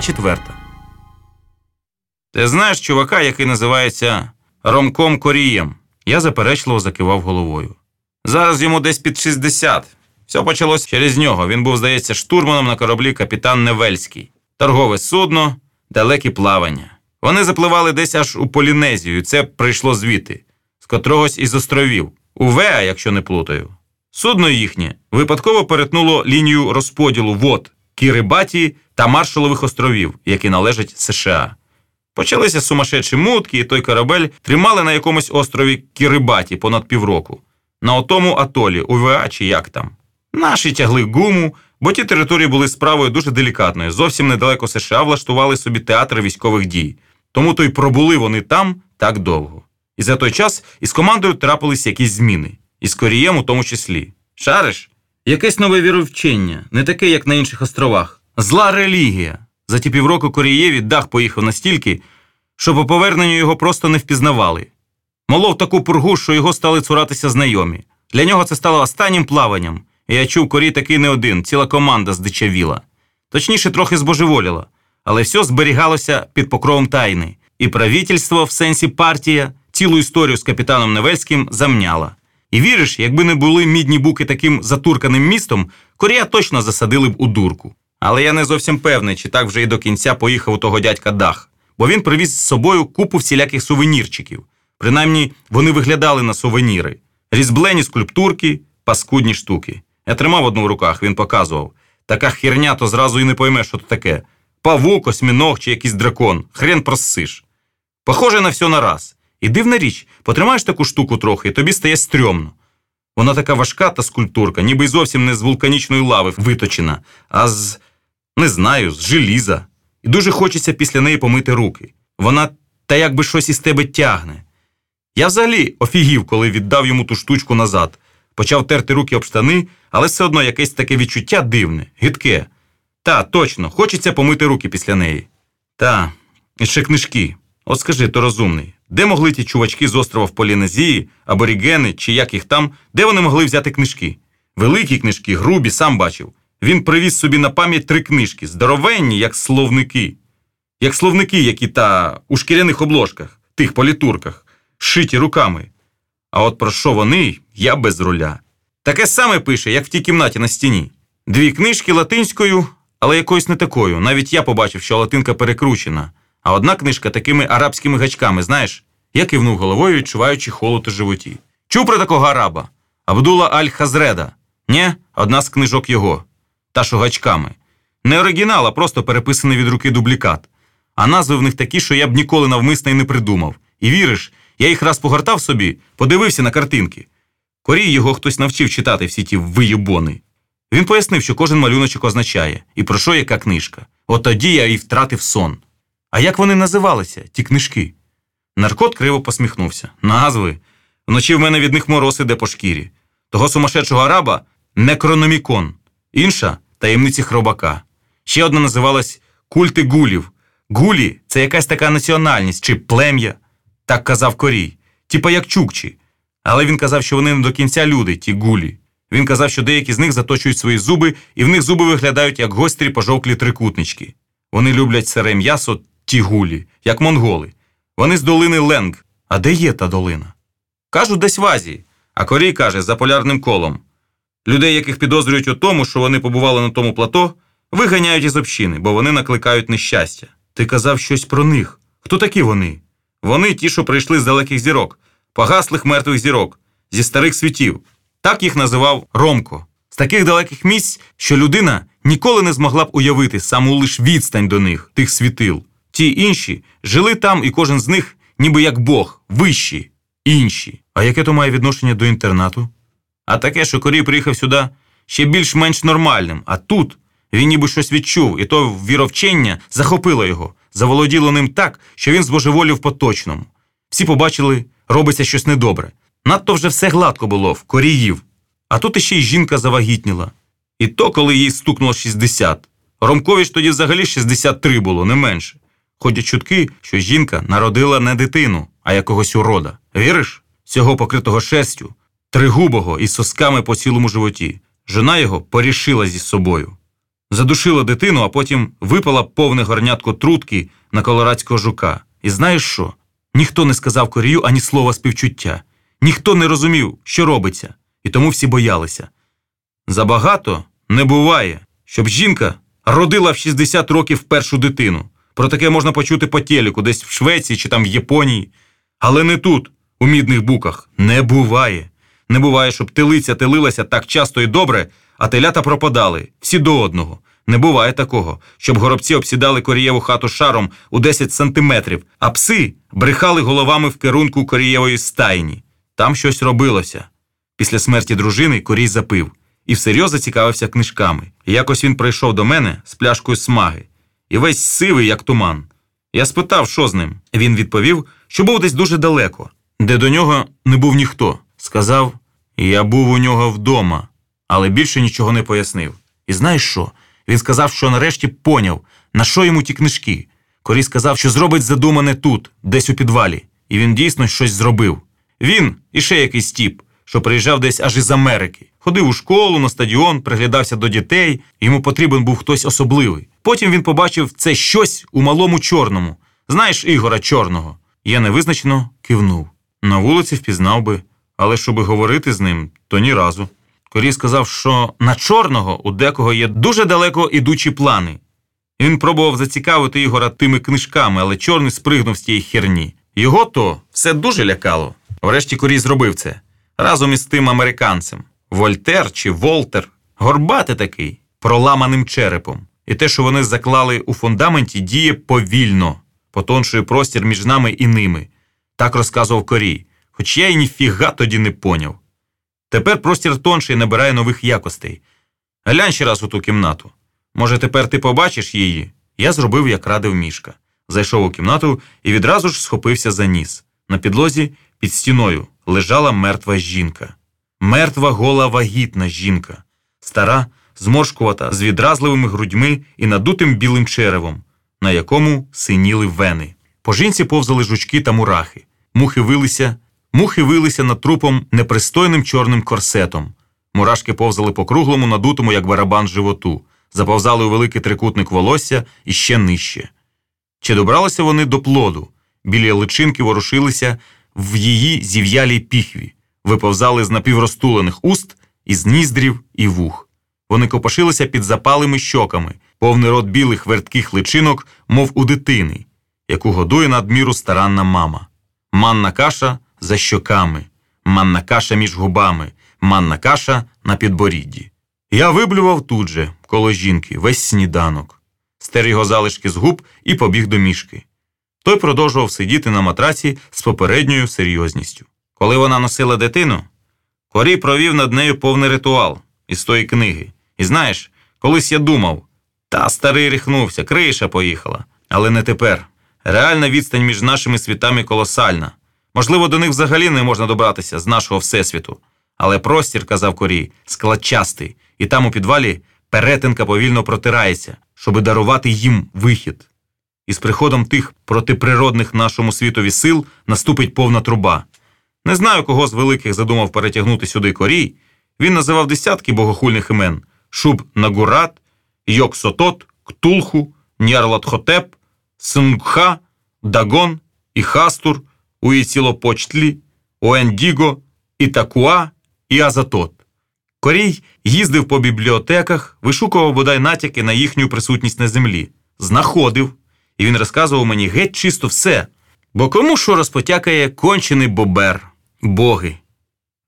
Глава четверта. Ти знаєш чувака, який називається Ромком Корієм? Я заперечливо закивав головою. Зараз йому десь під 60. Все почалось через нього. Він був, здається, штурманом на кораблі капітан Невельський. Торгове судно, далекі плавання. Вони запливали десь аж у Полінезію, і це прийшло звідти, з котрогось із островів. У Веа, якщо не плутаю. Судно їхнє випадково перетнуло лінію розподілу вод Кірибаті та Маршалових островів, які належать США. Почалися сумасшедші мутки, і той корабель тримали на якомусь острові Кірибаті понад півроку. На отому атолі, у ВА чи як там. Наші тягли гуму, бо ті території були справою дуже делікатною. Зовсім недалеко США влаштували собі театр військових дій. Тому то й пробули вони там так довго. І за той час із командою трапились якісь зміни, і з корієм у тому числі. Шариш? Якесь нове віровчення, не таке, як на інших островах. Зла релігія. За ті півроку Корієві дах поїхав настільки, що по поверненню його просто не впізнавали. Молов таку пургу, що його стали цуратися знайомі. Для нього це стало останнім плаванням, і я чув корій такий не один, ціла команда здичавіла. Точніше, трохи збожеволіла, але все зберігалося під покровом тайни, і правительство, в сенсі партія, цілу історію з капітаном Невельським замняла. І віриш, якби не були мідні буки таким затурканим містом, Корія точно засадили б у дурку. Але я не зовсім певний, чи так вже і до кінця поїхав у того дядька Дах, бо він привіз з собою купу всіляких сувенірчиків. Принаймні, вони виглядали на сувеніри. Різблені скульптурки, паскудні штуки. Я тримав одну в руках, він показував. Така херня, то зразу і не поймеш, що то таке. Павук, осьміног чи якийсь дракон. Хрен просиш. Похоже на все на раз. І дивна річ, потримаєш таку штуку трохи, і тобі стає стрьомно. Вона така важка та скульптурка, ніби й зовсім не з вулканічної лави виточена, а з, не знаю, з желіза. І дуже хочеться після неї помити руки. Вона та якби щось із тебе тягне. Я взагалі офігів, коли віддав йому ту штучку назад. Почав терти руки об штани, але все одно якесь таке відчуття дивне, гидке. Та, точно, хочеться помити руки після неї. Та, і ще книжки. От скажи, то розумний, де могли ті чувачки з острова в Полінезії, аборігени чи як їх там, де вони могли взяти книжки? Великі книжки, грубі, сам бачив. Він привіз собі на пам'ять три книжки, здоровенні, як словники. Як словники, які та у шкіряних обложках, тих політурках, шиті руками. А от про що вони, я без руля. Таке саме пише, як в тій кімнаті на стіні. Дві книжки латинською, але якоюсь не такою. Навіть я побачив, що латинка перекручена. А одна книжка такими арабськими гачками, знаєш? Я кивнув головою, відчуваючи холод у животі. Чув про такого араба? Абдула Аль-Хазреда. Нє, одна з книжок його. Та що гачками. Не оригінал, а просто переписаний від руки дублікат. А назви в них такі, що я б ніколи навмисно й не придумав. І віриш, я їх раз погортав собі, подивився на картинки. Корій його хтось навчив читати всі ті виюбони. Він пояснив, що кожен малюночок означає, і про що яка книжка. От тоді я і втратив сон. А як вони називалися, ті книжки? Наркот криво посміхнувся. Назви. Вночі в мене від них мороз іде по шкірі. Того сумасшедшого араба некрономікон, інша таємниці хробака. Ще одна називалась Культи гулів. Гулі це якась така національність чи плем'я, так казав Корій, типа як чукчі. Але він казав, що вони не до кінця люди, ті гулі. Він казав, що деякі з них заточують свої зуби, і в них зуби виглядають як гострі пожовклі трикутнички. Вони люблять сире м'ясо ті гулі, як монголи. Вони з долини Ленг. А де є та долина? Кажуть, десь в Азії, а Корій каже, за полярним колом. Людей, яких підозрюють у тому, що вони побували на тому плато, виганяють із общини, бо вони накликають нещастя. Ти казав щось про них. Хто такі вони? Вони ті, що прийшли з далеких зірок, погаслих мертвих зірок, зі старих світів. Так їх називав Ромко. З таких далеких місць, що людина ніколи не змогла б уявити саму лиш відстань до них, тих світил. Ті інші жили там, і кожен з них, ніби як Бог, вищі, інші. А яке то має відношення до інтернату? А таке, що Корій приїхав сюди ще більш-менш нормальним, а тут він ніби щось відчув, і то віровчення захопило його, заволоділо ним так, що він збожеволів по точному. Всі побачили, робиться щось недобре. Надто вже все гладко було в коріїв. А тут іще й жінка завагітніла. І то, коли їй стукнуло 60. Ромкові ж тоді взагалі 63 було, не менше. Ходять чутки, що жінка народила не дитину, а якогось урода. Віриш? Цього покритого шерстю, тригубого із сосками по цілому животі. Жона його порішила зі собою. Задушила дитину, а потім випала повне горнятко трутки на колорадського жука. І знаєш що? Ніхто не сказав корію ані слова співчуття. Ніхто не розумів, що робиться, і тому всі боялися. Забагато не буває, щоб жінка родила в 60 років першу дитину. Про таке можна почути по телеку, десь в Швеції чи там в Японії. Але не тут, у мідних буках. Не буває. Не буває, щоб телиця телилася так часто і добре, а телята пропадали всі до одного. Не буває такого, щоб горобці обсідали корієву хату шаром у 10 сантиметрів, а пси брехали головами в керунку корієвої стайні. Там щось робилося. Після смерті дружини корій запив і всерйоз зацікавився книжками. Якось він прийшов до мене з пляшкою смаги, і весь сивий, як туман. Я спитав, що з ним. Він відповів, що був десь дуже далеко, де до нього не був ніхто. Сказав, я був у нього вдома, але більше нічого не пояснив. І знаєш що? Він сказав, що нарешті поняв, на що йому ті книжки. Корій сказав, що зробить задумане тут, десь у підвалі, і він дійсно щось зробив. Він і ще якийсь тіп, що приїжджав десь аж із Америки. Ходив у школу, на стадіон, приглядався до дітей, йому потрібен був хтось особливий. Потім він побачив це щось у малому чорному. Знаєш Ігора Чорного? Я невизначено кивнув. На вулиці впізнав би, але щоби говорити з ним, то ні разу. Корій сказав, що на чорного у декого є дуже далеко ідучі плани. Він пробував зацікавити Ігора тими книжками, але чорний спригнув з тієї херні. Його то все дуже лякало. Врешті Корій зробив це разом із тим американцем. Вольтер чи Волтер, горбати такий, проламаним черепом. І те, що вони заклали у фундаменті, діє повільно, потоншує простір між нами і ними. Так розказував Корій, хоч я й ніфіга тоді не поняв. Тепер простір тонший набирає нових якостей. Глянь ще раз у ту кімнату. Може, тепер ти побачиш її? Я зробив, як радив мішка. Зайшов у кімнату і відразу ж схопився за ніс. На підлозі під стіною лежала мертва жінка. Мертва гола вагітна жінка, стара, зморшкувата, з відразливими грудьми і надутим білим черевом, на якому синіли вени. По жінці повзали жучки та мурахи. Мухи вилися, мухи вилися над трупом непристойним чорним корсетом. Мурашки повзали по круглому, надутому, як барабан животу, заповзали у великий трикутник волосся і ще нижче. Чи добралися вони до плоду? Білі личинки ворушилися в її зів'ялій піхві, виповзали з напівростулених уст, із ніздрів і вух. Вони копошилися під запалими щоками, повний рот білих вертких личинок, мов у дитини, яку годує надміру старанна мама. Манна каша за щоками, манна каша між губами, манна каша на підборідді. Я виблював тут же, коло жінки, весь сніданок, стер його залишки з губ і побіг до мішки. Той продовжував сидіти на матраці з попередньою серйозністю. Коли вона носила дитину, Корій провів над нею повний ритуал із тої книги. І знаєш, колись я думав, та старий ріхнувся, криша поїхала. Але не тепер. Реальна відстань між нашими світами колосальна. Можливо, до них взагалі не можна добратися з нашого всесвіту. Але простір, казав Корій, складчастий, і там у підвалі перетинка повільно протирається, щоби дарувати їм вихід. І з приходом тих протиприродних нашому світові сил наступить повна труба. Не знаю, кого з великих задумав перетягнути сюди корій. Він називав десятки богохульних імен: Шуб Нагурат, Йоксотот, Ктулху, Нярлатхотеп, Сингха, Дагон, Іхастур, Уїцілопочтлі, Оендіго, Ітакуа і Азатот. Корій їздив по бібліотеках, вишукував бодай натяки на їхню присутність на землі, знаходив, і він розказував мені геть чисто все. Бо кому що розпотякає кончений бобер, боги.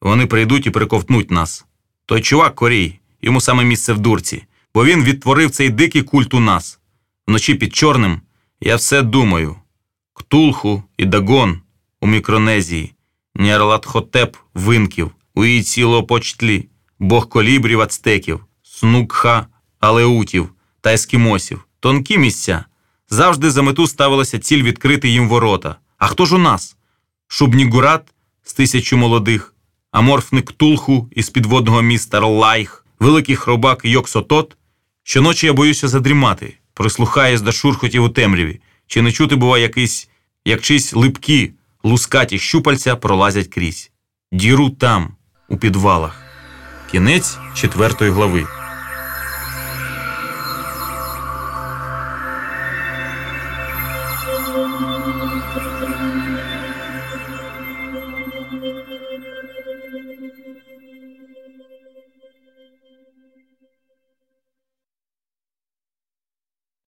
Вони прийдуть і приковтнуть нас. Той чувак Корій, йому саме місце в дурці, бо він відтворив цей дикий культ у нас. Вночі під чорним я все думаю. Ктулху і Дагон у Мікронезії, Нярлатхотеп винків, Уїцілопочтлі, бог колібрів ацтеків, Снукха алеутів та ескімосів. Тонкі місця. Завжди за мету ставилася ціль відкрити їм ворота. А хто ж у нас? Шубнігурат з тисячу молодих, аморфник Ктулху із підводного міста Ролайх, великий хробак Йоксотот. Щоночі я боюся задрімати, прислухаюсь до шурхотів у темряві, чи не чути, бува, якийсь, як чись липкі, лускаті щупальця пролазять крізь. Діру там, у підвалах. Кінець четвертої глави.